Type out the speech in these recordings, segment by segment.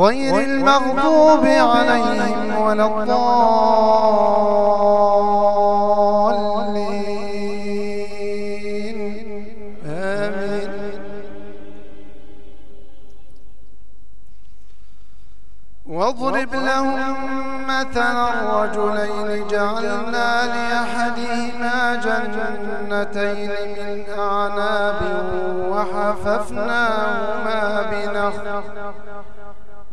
غير المغضوب عليهم ولا الضالين. آمين واضرب لهم مثلا رجلين جعلنا لأحدهما جنتين من أعناب وحففناهما بنخل.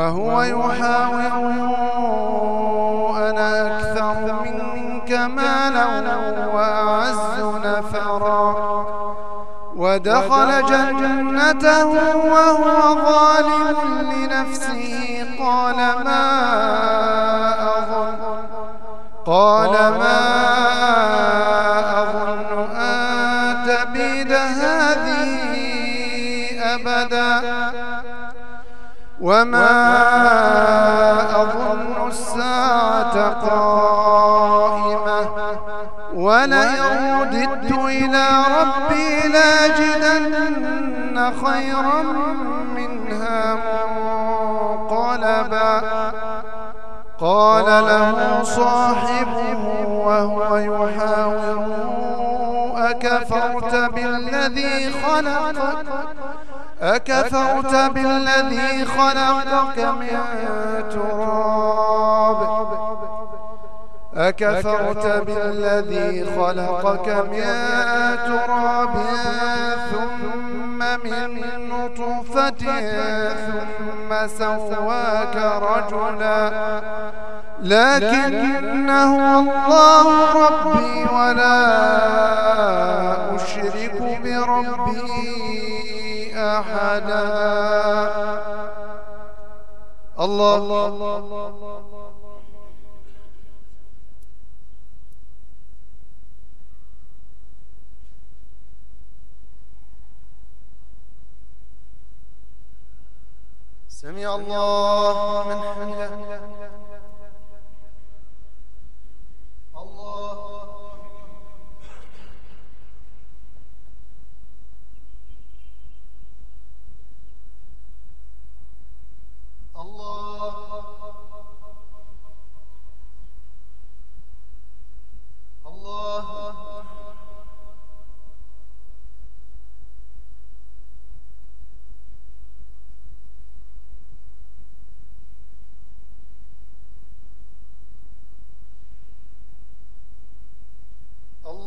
وهو يحاوره أنا أكثر منك مالا وأعز نفرا. ودخل جنته وهو ظالم لنفسه. قال ما وما أظن الساعة قائمة ولئن رددت إلى ربي لاجدن خيرا منها منقلبا قال له صاحبه وهو يحاوره أكفرت بالذي خلقك أكفرت بالذي خلقك من تراب. أكفرت بالذي خلقك من تراب. ثم من نطفة. ثم سواك رجلا. لكنه الله ربي ولا أحدا. الله. سمع الله من حمده.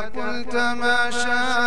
قلت ما شاء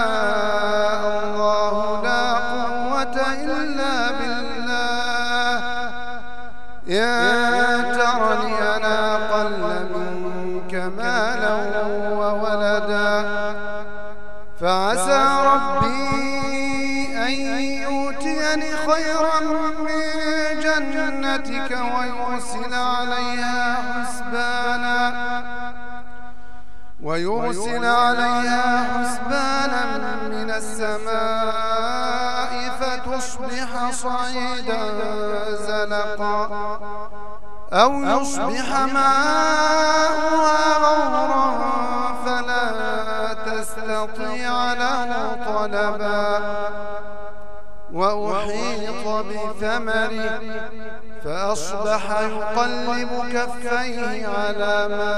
ويرسل عليها حسبانا من السماء فتصبح صعيدا زلقا. أو يصبح ماؤها غورا فلا تستطيع له طلبا. وأحيط بثمره فأصبح يقلب كفيه على ما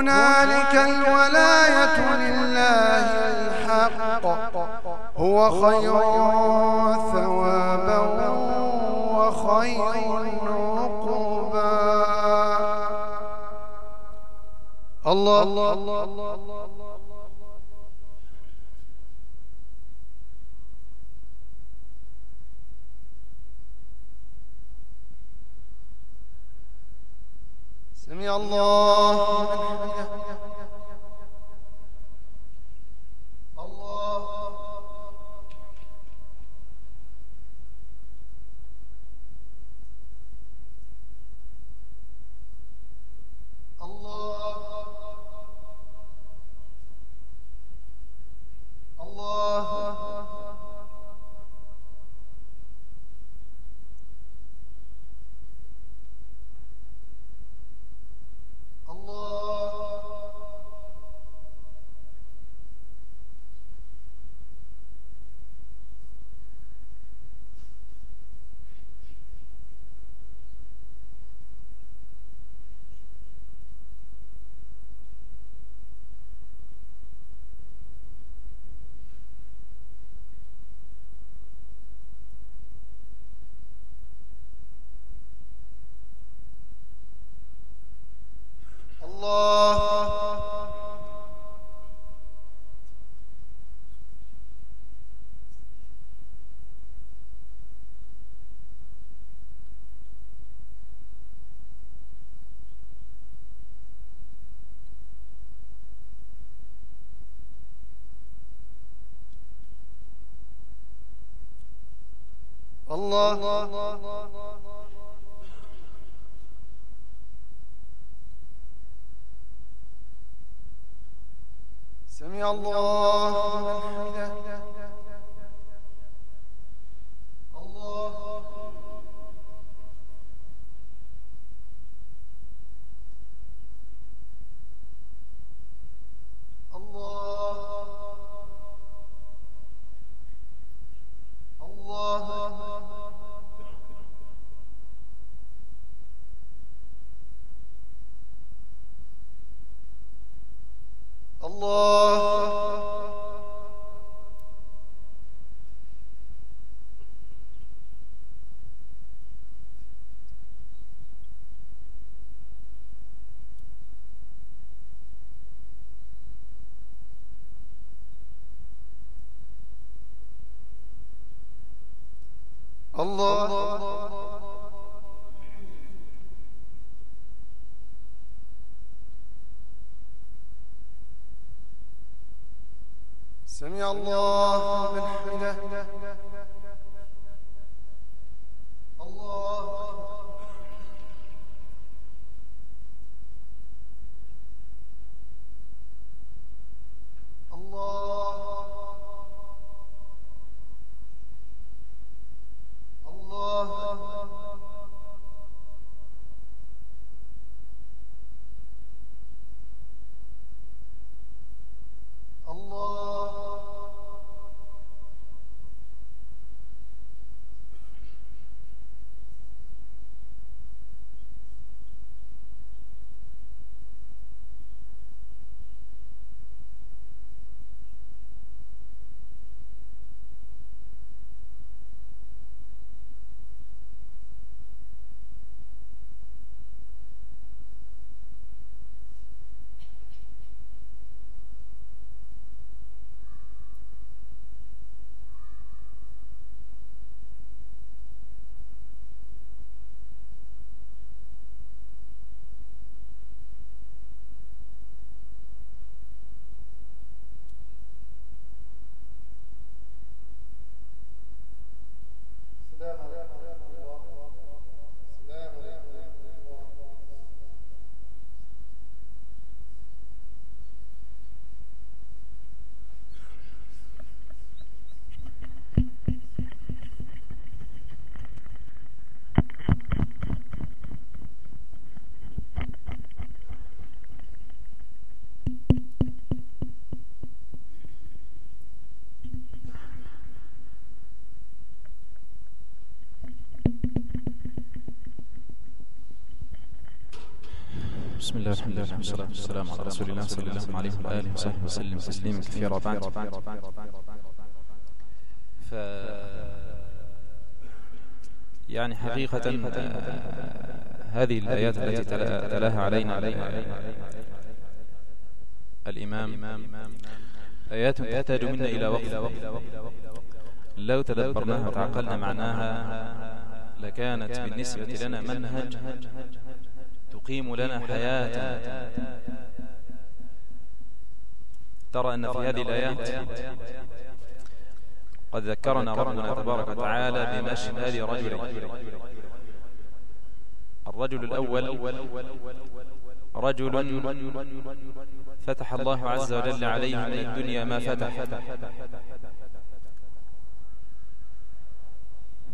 هنالك الولاية لله الحق. هو خير ثوابا وخير عقبا. الله الله سمع الله لمن حمده الله الله الله الله الله الله سمع الله لمن حمده الله الله الله الله الله سمع الله من حمده الله الله الله الله السلام عليكم ورحمة الله السلام عليكم ورحمة الله بسم الله الحمد لله والصلاة والسلام على رسول الله صلى الله عليه وآله وصحبه وسلم تسليما كثيرا بعد ف يعني حقيقة آه، هذه الآيات التي تلا- تلاها علينا الإمام. آيات تحتاج منا إلى وقت. لو تدبرناها وتعقلنا معناها لكانت بالنسبة لنا منهج. تقيم لنا حياة ترى أن في هذه الآيات قد ذكرنا ربنا تبارك وتعالى بمشهد رجلين الرجل الأول رجل فتح الله عز وجل عليه من الدنيا ما فتح.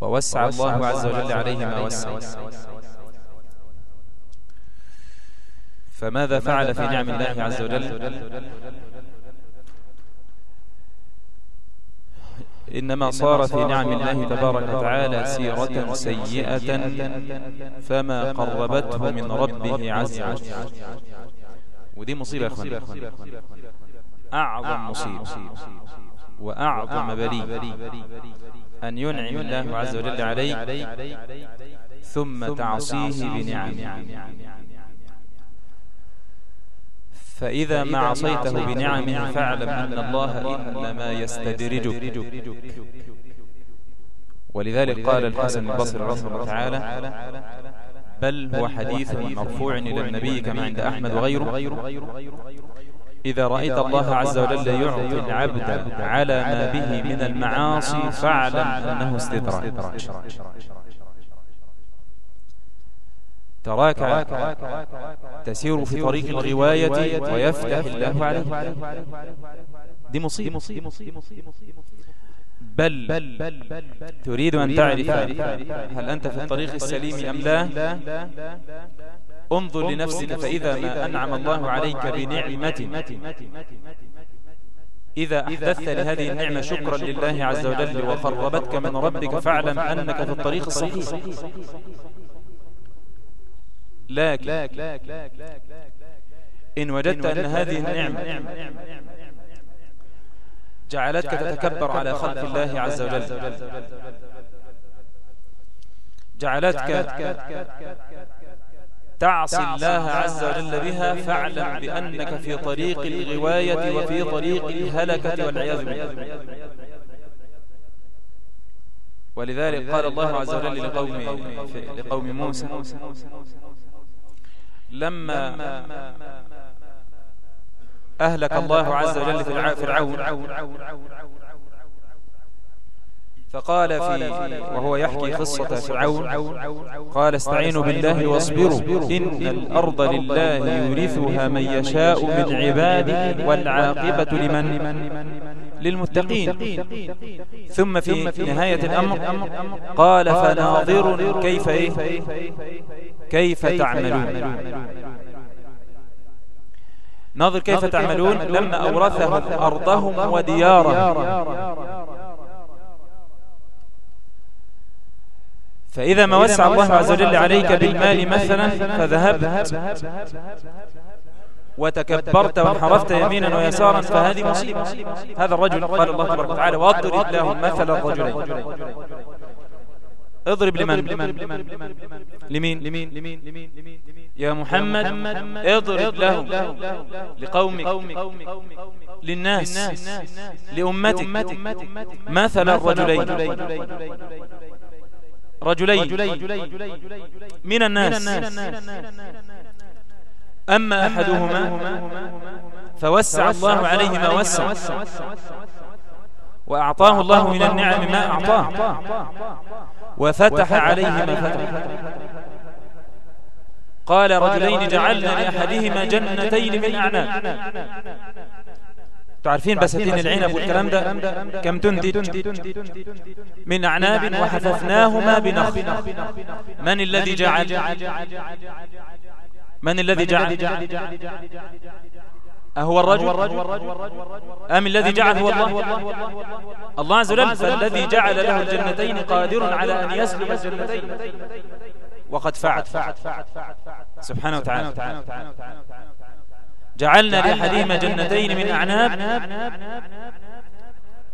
ووسع الله عز وجل عليه ما وسع. فماذا فعل في نعم الله عز وجل؟ إنما صار في نعم الله تبارك وتعالى سيرة سيئة فما قربته من ربه عز وجل. ودي مصيبة يا أخوان. أعظم مصيبة. وأعظم بلي أن ينعم الله عز وجل عليك ثم تعصيه بنعمه. فإذا ما عصيته بنعمه فاعلم أن الله إنما يستدرجك. ولذلك قال الحسن البصري رحمه الله تعالى بل هو حديث مرفوع إلى النبي كما عند أحمد وغيره. إذا رأيت الله عز وجل يعطي العبد على ما به من المعاصي فاعلم أنه استدراج. تراك تسير في طريق الغواية ويفتح الله عليك دي مصيبة. بل تريد أن تعرف هل أنت في الطريق السليم أم لا؟ انظر لنفسك فإذا ما أنعم الله عليك بنعمة. إذا أحدثت لهذه النعمة شكرا لله عز وجل وقربتك من ربك فاعلم أنك في الطريق الصحيح. لكن إن وجدت أن هذه النعمة جعلتك تتكبر على خلق الله عز وجل. جعلتك تعصي الله عز وجل بها فاعلم بأنك في طريق الغواية وفي طريق الهلكة والعياذ بالله. ولذلك قال الله عز وجل لقوم, لقوم موسى. لما أهلك الله عز وجل فرعون فقال في وهو يحكي قصة فرعون. قال استعينوا بالله واصبروا. إن الأرض لله يورثها من يشاء من عباده والعاقبة لمن؟ للمتقين. ثم في نهاية الأمر قال فناظر كيف إيه؟ كيف تعملون؟ ناظر كيف تعملون؟ لما أورثهم أرضهم وديارهم. فإذا ما وسع الله عز وجل عليك بالمال مثلا فذهبت وتكبرت وانحرفت يمينا ويسارا فهذه مصيبة. هذا الرجل قال الله تبارك وتعالى وأضرب لهم مثل الرجلين. اضرب لمن؟ لمين؟ لمين؟ يا محمد اضرب لهم لقومك للناس لأمتك. مثل الرجلين. رجلين. من الناس. أما أحدهما فوسع الله عليه ما وسع. وأعطاه الله من النعم ما أعطاه. وفتح عليه ما فتح. قال رجلين جعلنا لأحدهما جنتين من أعناب تعرفين بساتين العنب والكلام ده؟ كم تنتج من أعناب وحففناهما بنخل. من الذي جعل؟ من الذي جعل؟ أهو الرجل. أم الذي جعل هو الله؟ الله؟ عز وجل. فالذي جعل له الجنتين قادر على أن يسلم الجنتين. وقد فعل. سبحانه وتعالى. جعلنا لأحدهما جنتين من أعناب.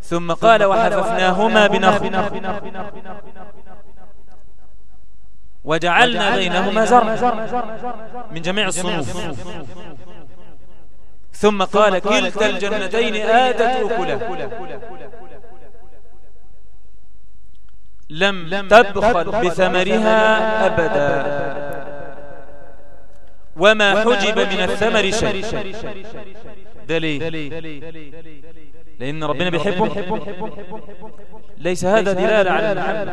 ثم قال وحففناهما بنخل. وجعلنا بينهما زرع من جميع الصنوف. ثم قال كلتا الجنتين آتت أكله لم تبخل بثمرها أبدا. وما حجب من الثمر شيء. دليل. لأن ربنا بيحبه ليس هذا دلالة على المحبة.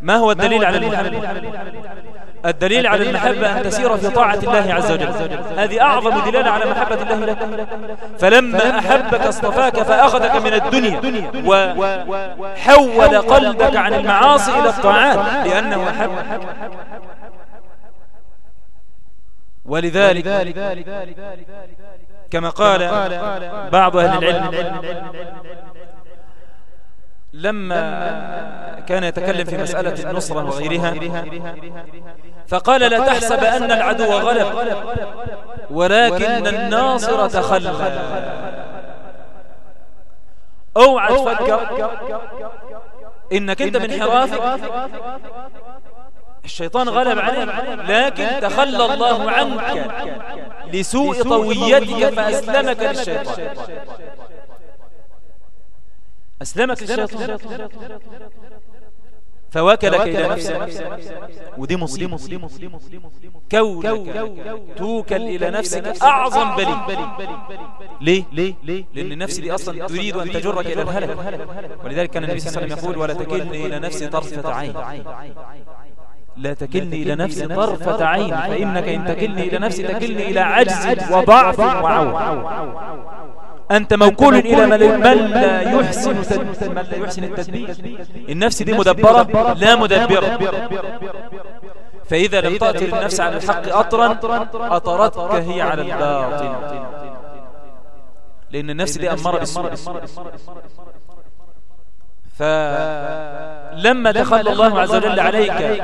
ما هو الدليل على المحبة؟ الدليل على المحبة أن تسير في طاعة الله عز وجل. هذه أعظم دلالة على محبة الله لك. فلما أحبك اصطفاك فأخذك من الدنيا. وحول قلبك عن المعاصي إلى الطاعات. لأنه أحبك ولذلك كما قال بعض أهل العلم لما كان يتكلم في مسألة النصرة وغيرها فقال لا تحسب أن العدو غلب ولكن الناصر تخلى. أوعى تفكر إنك أنت من حرافك الشيطان غلب عليك. لكن تخلى الله عنك لسوء طويتك فأسلمك للشيطان. أسلمك للشيطان. فوكلك إلى نفسك. ودي مصيبة. كونك توكل إلى نفسك. أعظم بلي. ليه؟ لأن النفس دي أصلا تريد أن تجرك إلى الهلك. ولذلك كان النبي صلى الله عليه وسلم يقول ولا تكلني إلى نفسي طرفة عين. لا تكلني إلى نفسي طرفة عين فإنك إن تكلني إلى نفسي تكلني إلى عجز وضعف وعون أنت موكول إلى من لا يحسن من لا يحسن التدبير. النفس دي مدبرة لا مدبرة. فإذا لم تأتي للنفس على الحق أطرا أطرتك هي على الباطل لأن النفس دي أمارة بالسوء فلما دخل الله عز وجل عليك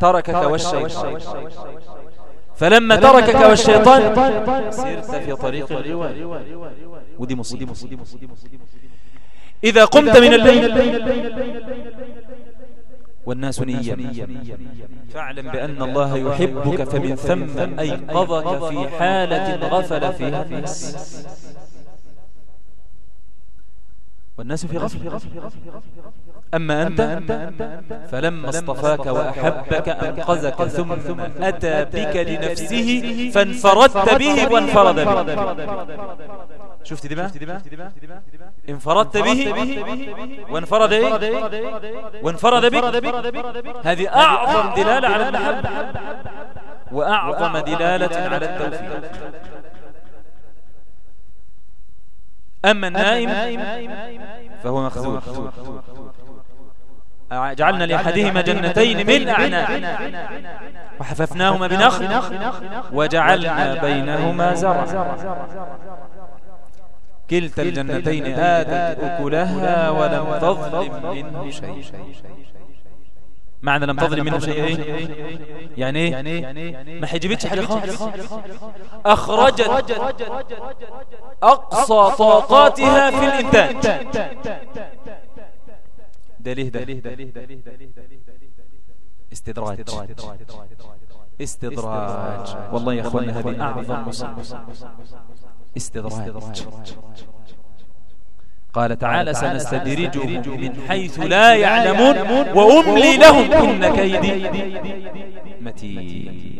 تركك والشيطان. فلما تركك والشيطان سرت في طريق الغواء ودي مصيبة. إذا قمت من الليل والناس نيام فاعلم بأن الله يحبك فمن ثم أيقظك في حالة غفل فيها. الناس. والناس في غفلة. أما أنت فلما أصطفاك وأحبك أنقذك ثم أتى بك لنفسه فانفردت به وانفرد به. شفت دي بقى انفردت به وانفرد إيه؟ وانفرد بك. هذه أعظم دلالة على المحبة. وأعظم دلالة على التوفيق. أما النائم فهو مخزون. جعلنا لأحدهما جنتين من أعناب. وحففناهما بنخل. وجعلنا بينهما زرعا كلتا الجنتين آتت أكلها ولم تظلم منه شيء معنى لم تظلم منه شيء. إيه يعني إيه ما حجبتش حاجة خالص؟ أخرجت أقصى طاقاتها في الإنتاج. ده. ليه ده. استدراج. استدراج. والله يا أخوانا هذه أعظم مصيبة استدراج. قال تعالى سنستدرجهم من حيث لا يعلمون وأملي لهم إن كيدي. متين.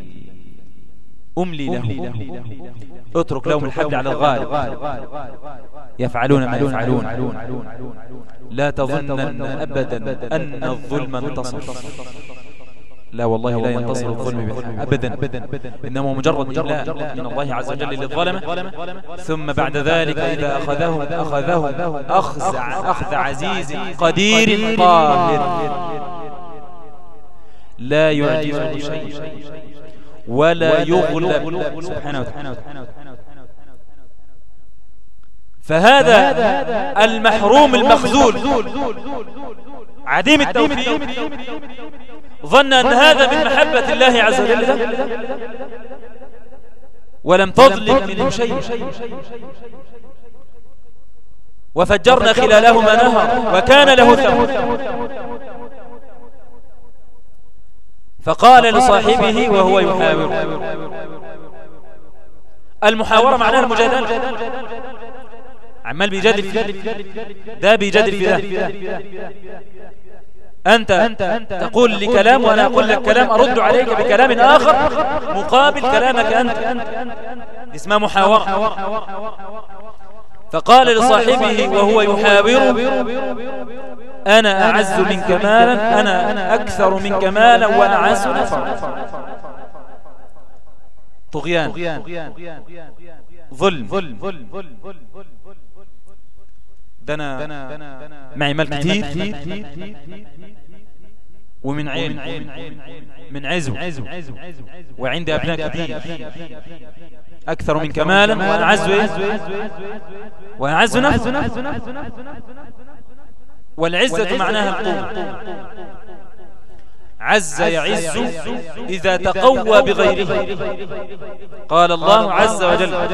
أملي لهم. اترك لهم الحبل على الغالب. يفعلون ما يفعلون لا تظنن أبدا أن الظلم انتصر لا والله لا ينتصر الظلم أبدا. إنما مجرد إملاء من الله عز وجل للظلمة ثم بعد ذلك إذا أخذهم أخذهم أخذ, أخذ عزيز قدير قاهر. لا يعجزه شيء. ولا يغلب. سبحانه وتعالى. فهذا المحروم المخذول عديم التوفيق. ظن أن هذا من محبة الله عز وجل. ولم تظلم منه شيء. وفجرنا خلالهما نهر وكان له ثمر. فقال لصاحبه وهو يحاور. المحاورة معناها المجادلة عمال بيجادل في ده بيجادل في ده أنت تقول لي كلام وأنا أقول لك كلام أرد عليك بكلام آخر مقابل كلامك أنت. اسمها محاورة فقال لصاحبه وهو يحاوره أنا أعز منك مالا أنا أكثر منك مالا وأعز نفرا طغيان. ظلم. ده أنا معي مال كتير ومن عين من عزو وعندي أبناء كثير. أكثر من كمالا وأنا عز وأنا عز نفسه والعزة معناها القوة. عز يعز إذا تقوى بغيره. قال الله عز وجل آه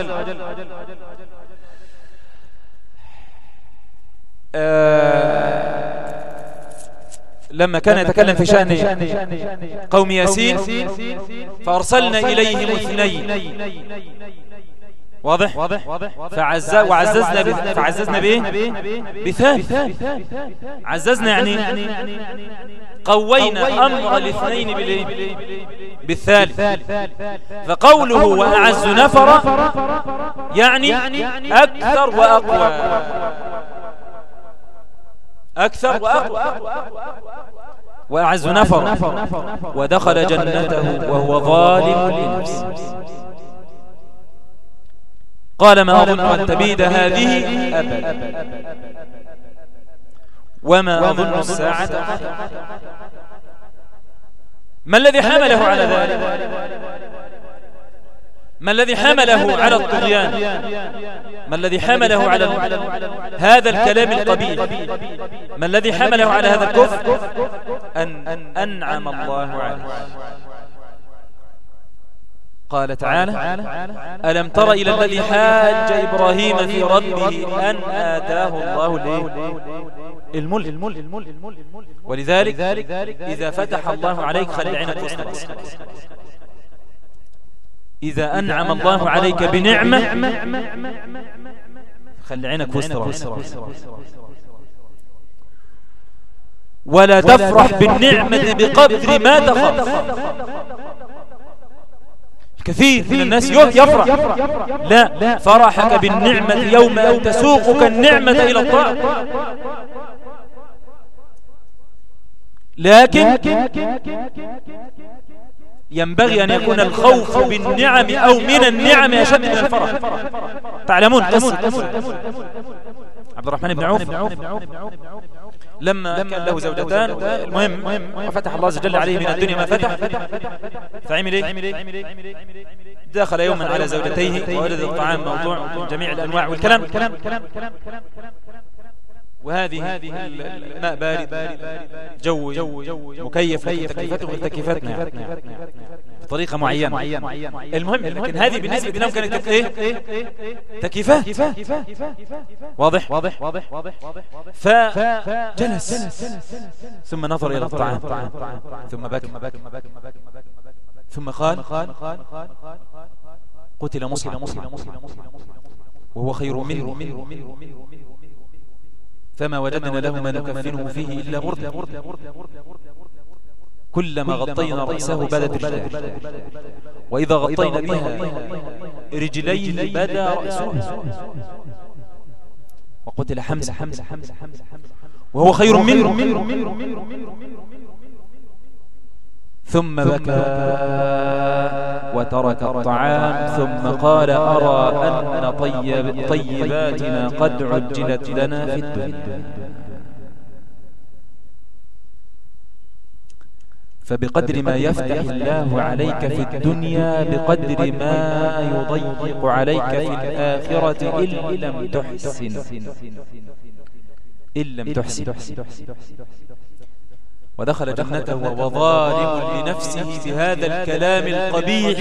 لما كان يتكلم في شأن قوم ياسين فأرسلنا إليهم اثنين. واضح؟ فعز وعززنا ب... فعززنا بايه بثالث عززنا يعني قوينا أمر الاثنين بالايه بالثالث. فقوله وأعز نفر يعني أكثر وأقوى. أكثر وأقوى. وأعز نفر ودخل جنته وهو ظالم لنفسه. قال ما أظن أن تبيد هذه أبدا. وما أظن الساعة. ما الذي حمله على ذلك؟ ما الذي حمله على الطغيان؟ ما الذي حمله على هذا الكلام القبيل ما الذي حمله على هذا الكفر؟ أن أنعم الله عليه. قال تعالى ألم تر إلى الذي حاج إبراهيم في ربه أن آتاه الله الملك. ولذلك إذا فتح الله عليك خلي عينك وسط إذا أنعم الله عليك بنعمة خلي عينك وسط ولا تفرح بالنعمة بقدر ما تخاف. كثير من الناس يفرح. لا فرحك بالنعمة يوم أن تسوقك النعمة إلى الطاعة. لكن ينبغي أن يكون الخوف بالنعم أو من النعم أشد من الفرح. تعلمون قصة. عبد الرحمن بن عوف. لما كان له زوجتان المهم وفتح الله عز وجل عليه من الدنيا ما فتح. فعمل إيه دخل يوما على زوجتيه وولد الطعام موضوع جميع الأنواع والكلام. وهذه الماء بارد جو مكيف تكيفته غير تكيفتنا بطريقة معينة المهم لكن هذه بالنسبة لهم كانت إيه تكييفات واضح واضح واضح فجلس ثم نظر إلى الطعام ثم بكى ثم قال قتل مصعب وهو خير منه فما وجدنا له ما نكفنه فيه إلا بردة كلما غطينا رأسه بدت رجليه. وإذا غطينا بها رجليه بدا رأسه. وقتل حمزة. وهو خير منه. ثم بكى. وترك الطعام ثم قال أرى أن طيب طيباتنا قد عجلت لنا في الدنيا. فبقدر ما يفتح الله عليك في الدنيا بقدر ما يضيق عليك في الآخرة إن لم تحسن. إن لم تحسن. ودخل جنته وهو ظالم لنفسه بهذا الكلام القبيح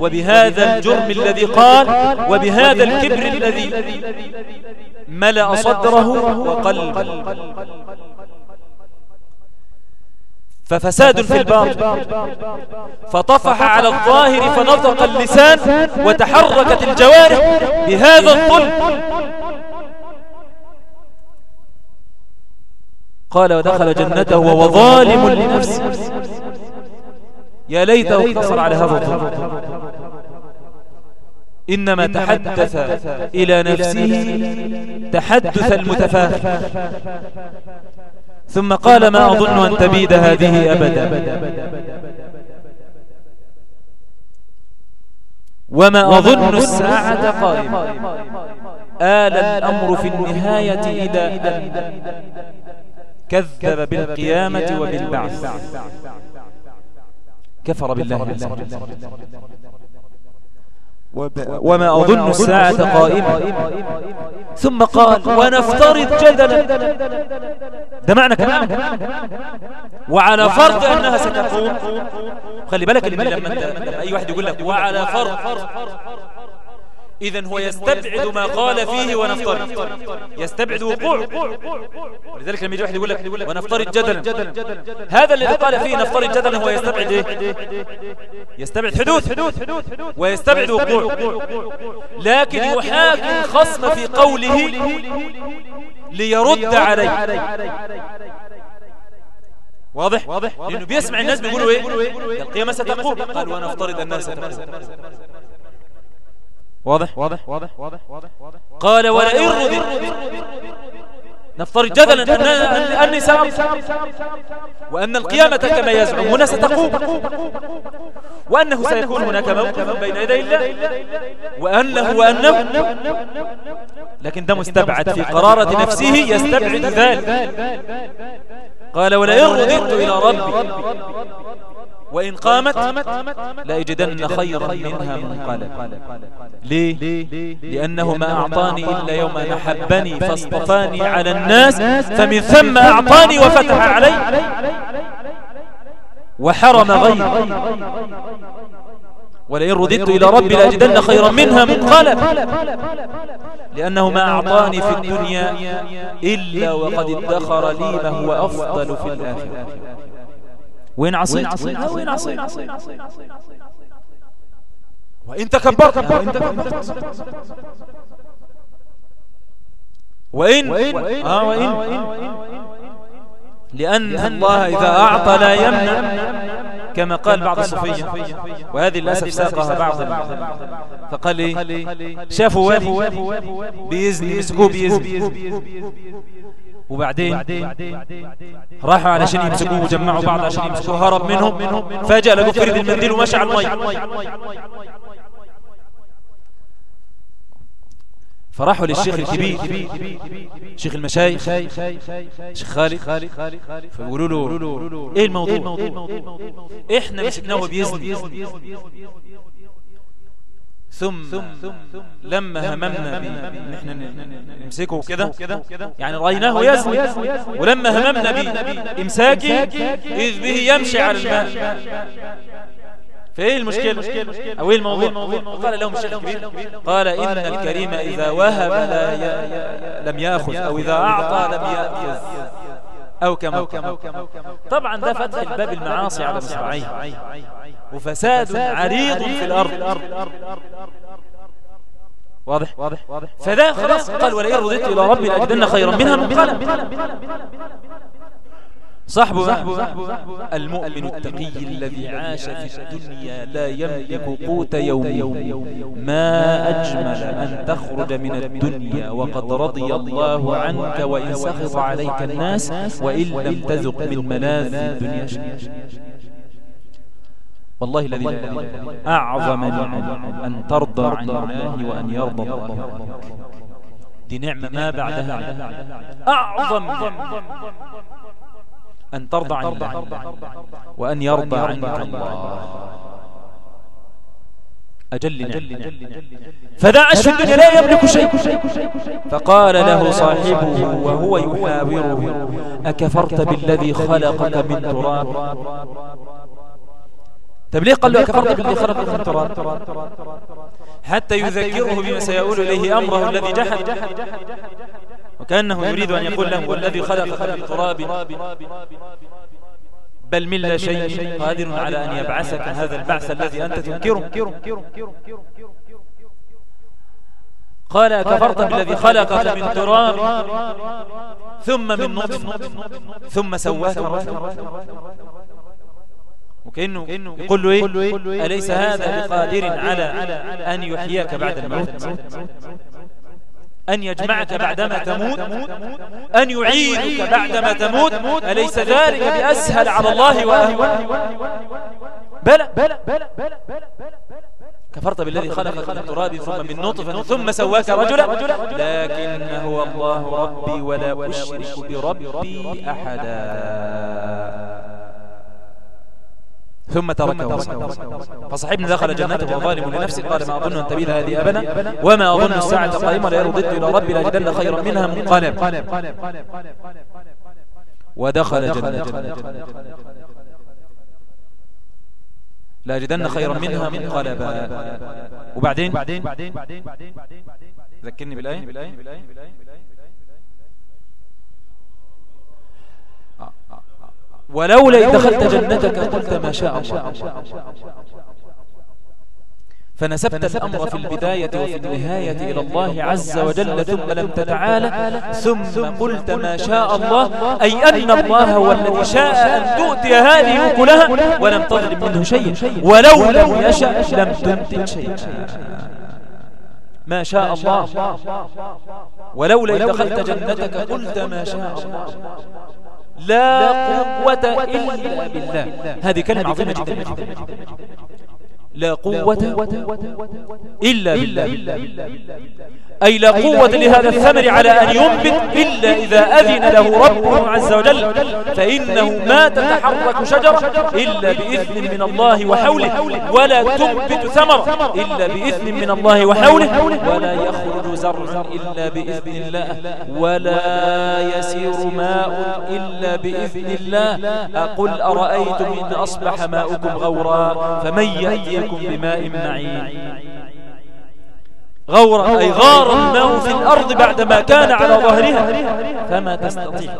وبهذا الجرم الذي قال وبهذا الكبر الذي ملأ صدره وقلبه. ففساد في الباطن. فطفح على الظاهر فنطق اللسان وتحركت الجوارح بهذا الظلم. قال ودخل جنته وهو ظالم لنفسه. يا ليته اقتصر على هذا الظلم. إنما تحدث إلى نفسه. تحدث المتفاخر. ثم قال ما أظن أن تبيد هذه أبدا. وما أظن الساعة قائمة. آل الأمر في النهاية إلى أن كذب بالقيامة وبالبعث. كفر بالله. وما أظن الساعة قائمة. ثم قال ونفترض جدلا. ده معنى كلام وعلى فرض أنها ستقوم. خلي بالك لما أي واحد يقول لك وعلى فرض. إذن هو يستبعد ما قال فيه ونفترض. يستبعد وقوع. ولذلك لما يجي واحد يقول لك ونفترض جدلا. هذا الذي قال فيه نفترض جدلا هو يستبعد إيه؟ يستبعد حدوث ويستبعد وقوع. لكن يحاكي الخصم في قوله ليرد عليه. واضح؟ لأنه بيسمع الناس بيقولوا إيه؟ القيامة ستقوم قال ونفترض الناس ستقوم واضح؟ واضح واضح واضح واضح قال ولئن رددت نفترض جدلا أن أني سأمت وأن القيامة كما يزعمون ستقوم. وأنه سيكون هناك موقف بين يدي الله. وأنه وأنه. لكن ده مستبعد في قرارة نفسه يستبعد ذلك. قال ولئن رددت إلى ربي. وإن قامت لأجدن خيرا منها منقلب ليه؟ لأنه ما أعطاني إلا يوم أن أحبني فاصطفاني على الناس فمن ثم أعطاني وفتح علي. وحرم غيري. ولئن رددت إلى ربي لأجدن خيرا منها منقلب لأنه ما أعطاني في الدنيا إلا وقد ادخر لي ما هو أفضل في الآخرة. وين عصيت وين عصيت وإن تكبرت وإن تكبرت وإن آه وإن لأن الله إذا أعطى لا يمنع. كما قال بعض الصوفية وهذه للأسف ساقها بعض فقال شافوا وادي بيزني مسكوه بيزني وبعدين راحوا علشان يمسكوه وجمعوا بعض عشان يمسكوه. هرب منهم. فجأة لقوا فرد المنديل ومشى على المي. فراحوا للشيخ الكبير. شيخ المشايخ شيخ خالد. فيقولوا له إيه الموضوع؟ إحنا مسكناه بيزني ثم لما هممنا ان إحنا نمسكه كده؟ يعني رأيناه يزني ولما هممنا بامساكه إذ به يمشي على الماء. فايه المشكلة؟ أو إيه الموضوع؟ قال لهم الشيخ الكبير. قال إن الكريم إذا وهب لا. لم يأخذ أو إذا أعطى لم يأخذ. أو كما طبعا ده فتح الباب المعاصي على مصراعيه. وفساد عريض في الأرض. واضح؟ فده خلاص قال ولئن رددت إلى ربي لاجدن خيرا منها. منقلب صاحبه المؤمن التقي الذي عاش في الدنيا لا يملك قوت يومه ما أجمل أن تخرج من الدنيا وقد رضي الله عنك وإن سخط عليك الناس وإن لم تذق من ملاذ الدنيا. والله الذي لا أعظم أن ترضى عن الله وأن يرضى الله. عنك دي نعمة ما بعدها. أعظم. أن ترضى عن الله. وأن يرضى عنك الله. أجل نعم فذا أشهد الدنيا لا يملك شيء. فقال له صاحبه وهو يحاوره أكفرت بالذي خلقك من تراب؟ طب ليه قال له أكفرت بالذي خلقك من تراب؟ حتى يذكره بما سيقول إليه أمره الذي جحد. وكأنه يريد أن يقول له والذي خلقك من تراب بل من لا شيء قادر على أن يبعثك هذا البعث الذي أنت تنكره. قال كفرت بالذي خلقك من تراب ثم من نطف ثم سواك وكأنه يقول له إيه؟ أليس هذا بقادر على أن يحييك بعد الموت؟ أن يجمعك بعدما تموت أن يعيدك بعدما تموت أليس ذلك بأسهل على الله وأهوى بلى. كفرت بالذي خلقك من تراب ثم من نطفة ثم سواك رجلا. لكن هو الله ربي ولا أشرك بربي أحدا. ثم تركه فصاحبنا دخل جنته وظالم لنفسه. قال ما أظن أن تبيد هذه أبدا وما أظن الساعة قائمة لا يرددت إلى ربي لأجدن خيرا منها منقلب. ودخل جنته. لأجدن خيرا منها منقلبا. وبعدين؟ ذكرني بالآية. ولولا إذ دخلت جنتك قلت ما شاء الله. فنسبت الأمر في البداية وفي النهاية إلى الله عز وجل ثم لم تتعالى ثم قلت ما شاء الله أي أن الله هو الذي شاء أن تؤتي هذه كلها ولم تظلم منه شيء ولو لم يشأ لم تنتج شيئا. ما شاء الله. ولولا دخلت جنتك قلت ما شاء الله. لا قوة إلا بالله. هذه كلمة عظيمة جدا. لا قوة إلا بالله. أي لا قوة لهذا الثمر على أن ينبت إلا إذا أذن له ربه عز وجل. فإنه ما تتحرك شجرة إلا بإذن من الله وحوله. ولا تنبت ثمر إلا بإذن من الله وحوله. ولا يخرج زرع إلا بإذن الله ولا يسير ماء إلا بإذن الله. أقل أرأيتم إن أصبح ماؤكم غورا فمن يأتيكم بماء معين؟ غورا أي غار الماء في الأرض بعدما كان على ظهرها. فما تستطيع؟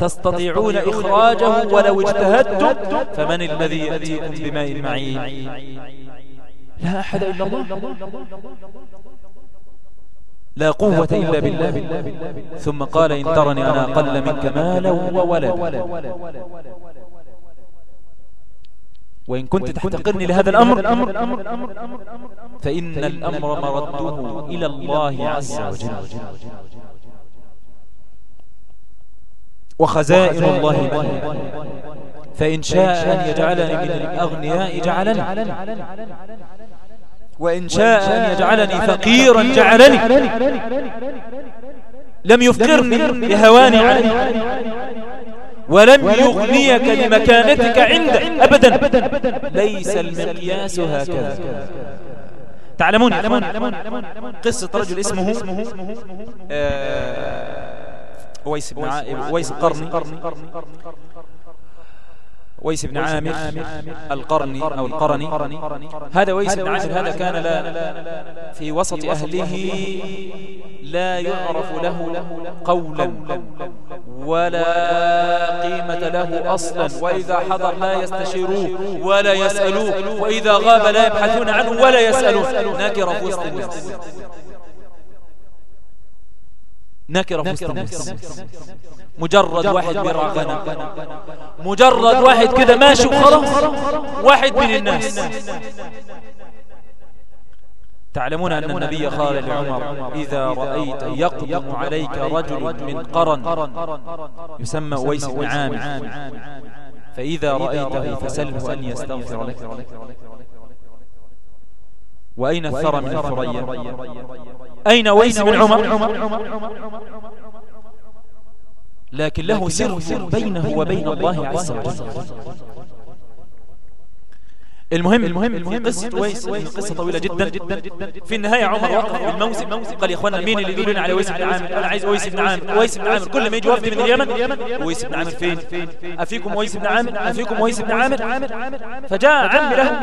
تستطيعون إخراجه ولو اجتهدتم فمن الذي يأتيكم بماء معين؟ لا أحد إلا الله. لا قوة إلا بالله. ثم قال إن ترني أنا أقل منك مالا وولدا. وإن كنت تحتقرني لهذا الأمر فإن الأمر مرده إلى الله عز وجل. وخزائن الله ملك فإن شاء أن يجعلني من الأغنياء جعلني وإن شاء أن يجعلني فقيرا جعلني. لم يفقرني لهواني عليه ولم يغنيك لمكانتك عنده أبدا. ليس المقياس هكذا. تعلمون قصة رجل اسمه ويس بن ويس القرني ويس بن عامر القرني أو القرني. هذا ويس بن عامر هذا كان لا في وسط أهله لا يعرف له قولا ولا قيمة له أصلا وإذا حضر لا يستشيروه ولا يسألوه وإذا غاب لا يبحثون عنه ولا يسألوه ناكر في وسط الناس. نكرة في وسط الناس مجرد واحد غنم مجرد واحد كده ماشي وخلاص. واحد من الناس. تعلمون أن النبي قال لعمر إذا رأيت يقدم عليك رجل من قرن. يسمى ويس بن عامر. فإذا رأيته فسله أن يستغفر لك. وأين الثرى من الثريا أين ويس بن عمر؟ لكن له سر بينه وبين الله عز وجل. المهم المهم المهم قصة ويس قصة طويلة جدا. جدا في النهاية عمر وقف بالموسم قال يا اخوانا مين اللي يقولون على ويس بن عامر. أنا عايز ويس بن عامر. ويس بن عامر. كل ما يجي وفد من اليمن ويس بن عامر فين؟ أفيكم ويس بن عامر؟ أفيكم ويس بن عامر. فجاء عمي له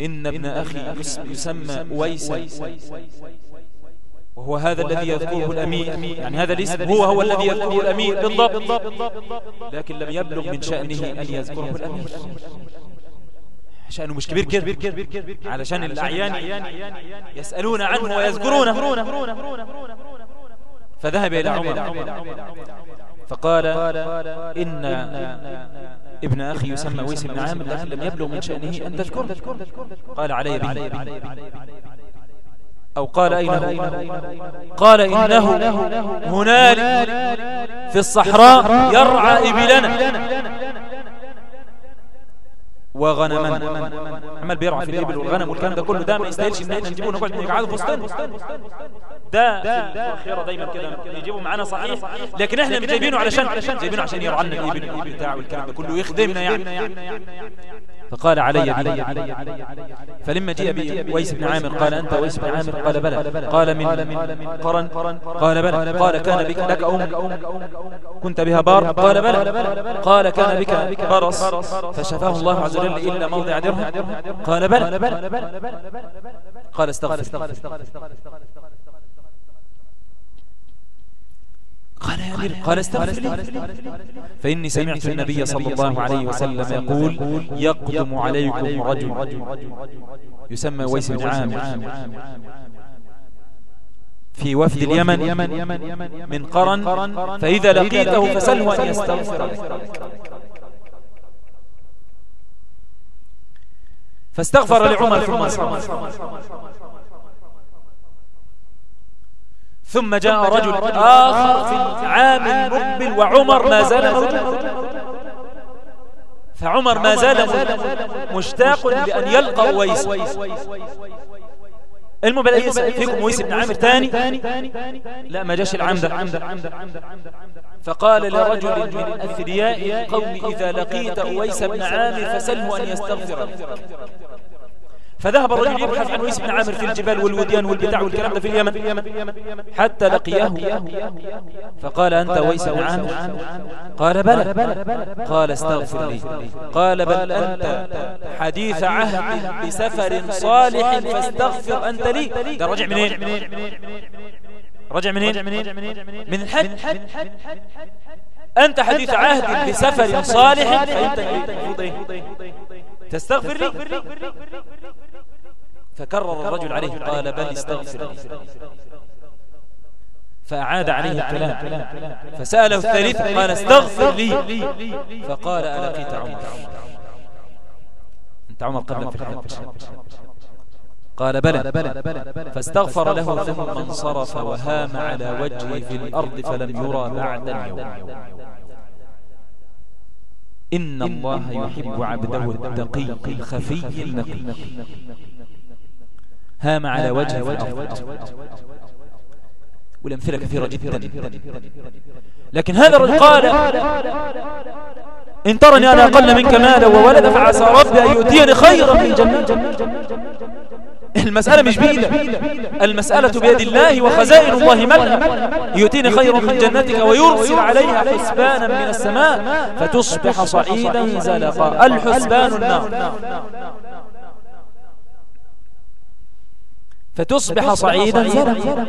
إن ابن أخي يسمى ويسا. وهو هذا الذي يذكره الأمير. يعني هذا الاسم هو هو الذي يذكره الأمير. بالضبط. لكن لم يبلغ من شأنه أن يذكره الأمير. شأنه مش كبير كده. علشان الأعيان يسألون عنه ويذكرونه. فذهب إلى عمر. فقال إن ابن أخي يسمى ويس بن عامر لكن لم يبلغ من شأنه أن تذكر قال علي به أو قال أين هو؟ قال إنه هنالك في الصحراء يرعى إبلنا. وغنما. عمال بيرعى في الإبل والغنم والكلام ده كله. ده ما يستاهلش إن إحنا نجيبه نقعد نقعده في وسطنا. ده في الأخيرة دايما كده. يجيبوا معانا صحيح. لكن إحنا جايبينه علشان جايبينه عشان يرعى لنا الإبل بتاعه والكلام ده كله يخدمنا يعني. فقال علي علي فلما جاء بويس بن عامر قال أنت ويس بن عامر قال بلى. قال من قرن قال بلى. قال كان بك لك أم. كنت بها بار قال بلى. قال كان بك برص. فشفاه الله عز وجل إلا موضع درهم. قال بلى. قال استغفر. قال يا أمير قال استغفر لي. فإني سمعت النبي صلى الله عليه وسلم يقول يقدم عليكم رجل. يسمى ويس بن عامر. في وفد اليمن من قرن فإذا لقيته فسله أن يستغفر لك. فاستغفر لعمر ثم صرف ثم جاء رجل آخر في العام المقبل وعمر ما زال موجود. فعمر ما زال مشتاق لأن يلقى ويس. المهم بدأ يسأل فيكم ويس بن عامر تاني لا ما جاش العام ده فقال لرجل من الأثرياء قوم إذا لقيت أويس بن عامر فسله أن يستغفر لك فذهب الرجل يبحث عن ويس بن عامر في الجبال والوديان والبتاع والكلام ده في اليمن. حتى لقيه. فقال أنت ويس بن عامر؟ قال بلى. قال استغفر لي. قال بل أنت حديث عهد بسفر صالح فاستغفر أنت لي. ده رجع منين؟ رجع منين؟ من الحج أنت حديث عهد بسفر صالح فأنت المفروض تستغفر لي. فكرر الرجل عليه قال بل استغفر لي. فأعاد عليه الكلام. فسأله الثالث قال استغفر لي. فقال ألقيت عمر. أنت عمر قبلك في الحياة قال بلى. فاستغفر له ثم انصرف وهام على وجهه في الأرض فلم يرى بعد اليوم. إن الله يحب عبده التقي الخفي النقي. هام على وجهه في الأرض. والأمثلة كثيرة جدا. لكن هذا الرجل قال إن ترني أنا أقل منك مالا وولدا فعسى ربي أن يؤتيني خيرا من جنة. المسألة مش بإيدك المسألة بيد الله وخزائن الله ملأ. يؤتيني خيرا من جنتك ويرسل عليها حسبانا من السماء. فتصبح صعيدا زلقا الحسبان النار. فتصبح صعيدا. زلقا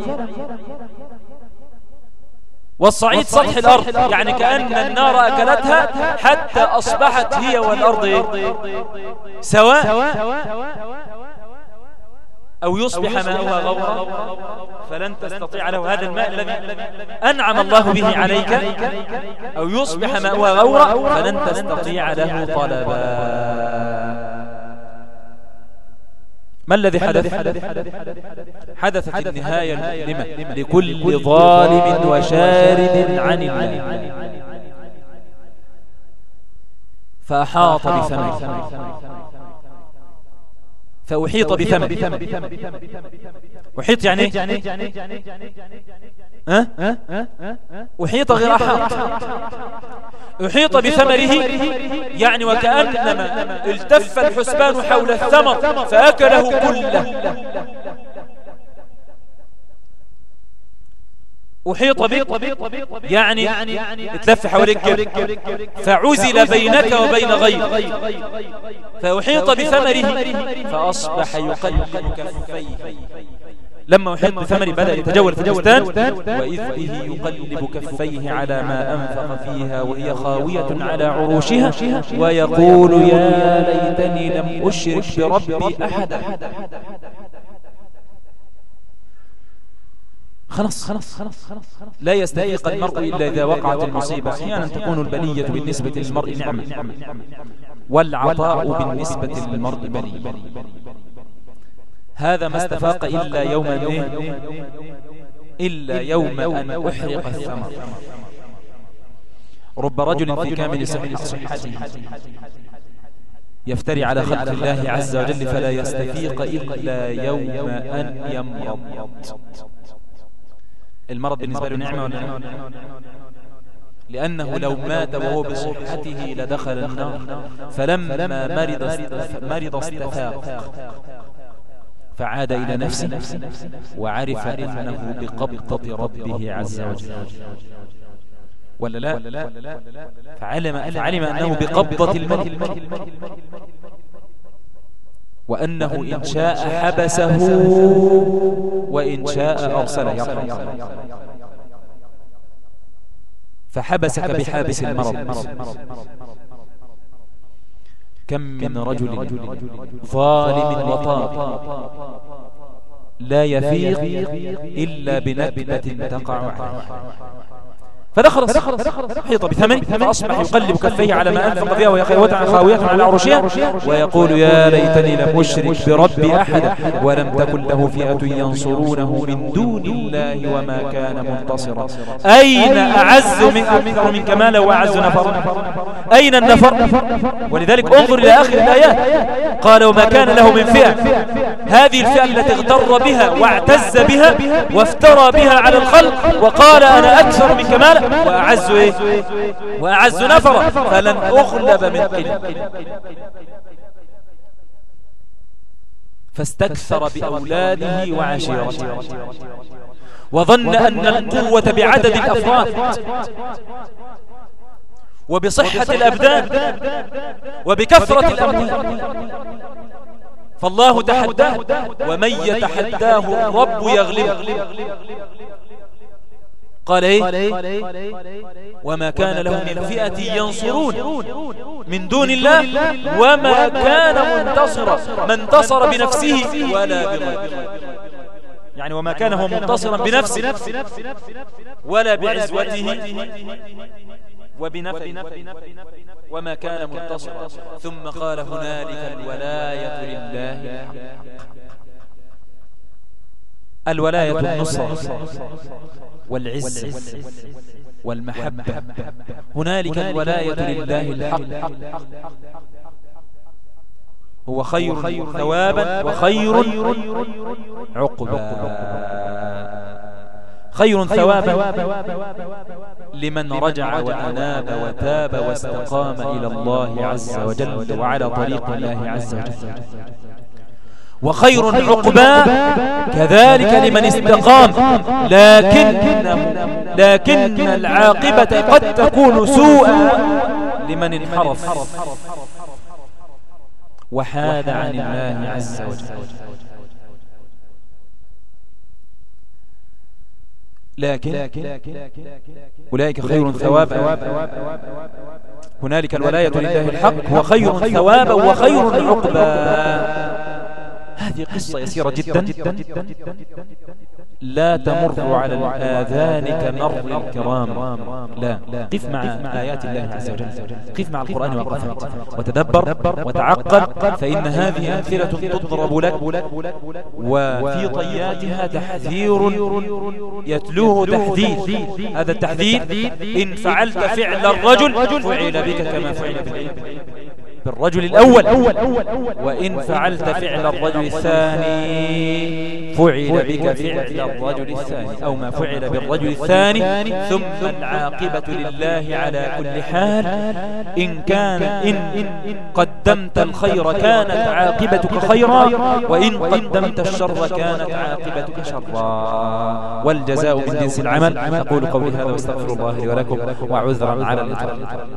والصعيد سطح الأرض. يعني كأن النار أكلتها حتى أصبحت هي والأرض سواء أو يصبح ماؤها غورا فلن تستطيع له هذا الماء الذي أنعم الله به عليك. أو يصبح ماؤها غورا فلن تستطيع له طلبا. ما الذي حدث؟ حدثت النهاية المؤلمة لكل ظالم وشارد عن الله. فأحاط بثمره. فأحيط بثمره. أحيط يعني؟ أه؟ أحيط غير أحيط بثمره يعني وكأنما التف الحسبان حول الثمر فأكله كله. أحيط بك يعني اتلف حواليك فعزل بينك وبين غيرك. فأحيط بثمره فأصبح يقلب كفيه. لما أحيط بثمره بدأ يتجول في البستان وإذ به يقلب كفيه على ما أنفق فيها وهي خاوية على عروشها ويقول يا ليتني لم أشرك بربي أحدا. خلاص خلاص خلاص خلاص لا يستفيق المرء إلا إذا وقعت المصيبة. أحيانا تكون البلية بالنسبة للمرء نعمة. والعطاء بالنسبة للمرء بلية هذا ما استفاق إلا يوم إيه؟ إلا يوم أن أحرق الثمر. رب رجل في كامل صحته يفتري على خلق الله عز وجل فلا يستفيق إلا يوم أن يمرض المرض بالنسبة له نعمة ولا نعمة؟ لأنه لو مات وهو بصحته لدخل النار. فلما مرض استفاق. فعاد إلى نفسه وعرف أنه بقبضة ربه عز وجل. ولا لا؟ فعلم, فعلم أنه بقبضة الملك وأنه إن شاء حبسه وإن شاء أرسله فحبسك بحابس المرض. كم من رجل ظالم وطاغ لا يفيق إلا بنكبة تقع عليه. فدخل حيط بثمن فأصبح يقلب كفيه على ما أنفق فيها وهي خاوية على عروشها ويقول يا ليتني لم أشرك بربي أحدا ولم تكن له فئة ينصرونه من دون الله وما كان منتصرا. أين أعز من أكثر من كمالا وأعز نفر؟ أين النفر؟ ولذلك انظر إلى آخر الآيات. قال وما كان له من فئة. هذه الفئة التي اغتر بها واعتز بها. وافترى بها على الخلق وقال أنا أكثر من كمالا وأعز إيه؟ وأعز نفرا فلن أغلب من قلة فاستكثر بأولاده وعشيرته. وظن أن القوة بعدد الأفراد. وبصحة الأبدان. وبكثرة الأموال فالله تحداه. ومن يتحداه الرب يغلب قال إيه؟ وما كان له من فئة ينصرون. من دون الله وما كان منتصرا. ما انتصر بنفسه ولا بغيره يعني وما كان هو منتصرا بنفسه ولا بعزوته وبنفسه وما كان منتصرا. ثم قال هنالك الولاية لله الحق. الولاية النصر والعز والمحبة. هنالك الولاية لله الحق. هو خير ثوابا وخير عقبا. خير ثوابا لمن رجع وأناب وتاب واستقام إلى الله عز وجل وعلى طريق الله عز وجل. وخير عقبا كذلك لمن استقام. لكن لكن العاقبة قد تكون سوءا لمن انحرف. وحاد عن الله عز وجل. لكن أولئك خير ثوابا. هنالك الولاية لله الحق. وخير ثوابا. وخير عقبا هذه قصة يسيرة جدا. لا تمر على الآذان كمر الكرام لا. قف مع آيات الله عز وجل. قف مع القرآن وقفت وتدبر وتعقل. فإن هذه أمثلة تضرب لك. وفي طياتها تحذير يتلوه تحذير. هذا التحذير. إن فعلت فعل الرجل فعل بك كما فعل بالعلم. بالرجل الأول. وإن فعلت فعل الرجل الثاني فعل بك فعل الرجل الثاني. أو ما فعل بالرجل الثاني. ثم العاقبة لله على كل حال. إن كان إن قدمت الخير كانت عاقبتك خيرا وإن قدمت الشر كانت عاقبتك شرا. والجزاء من جنس العمل. أقول قولي هذا واستغفر الله لي ولكم. وعذرا على الإطلاق.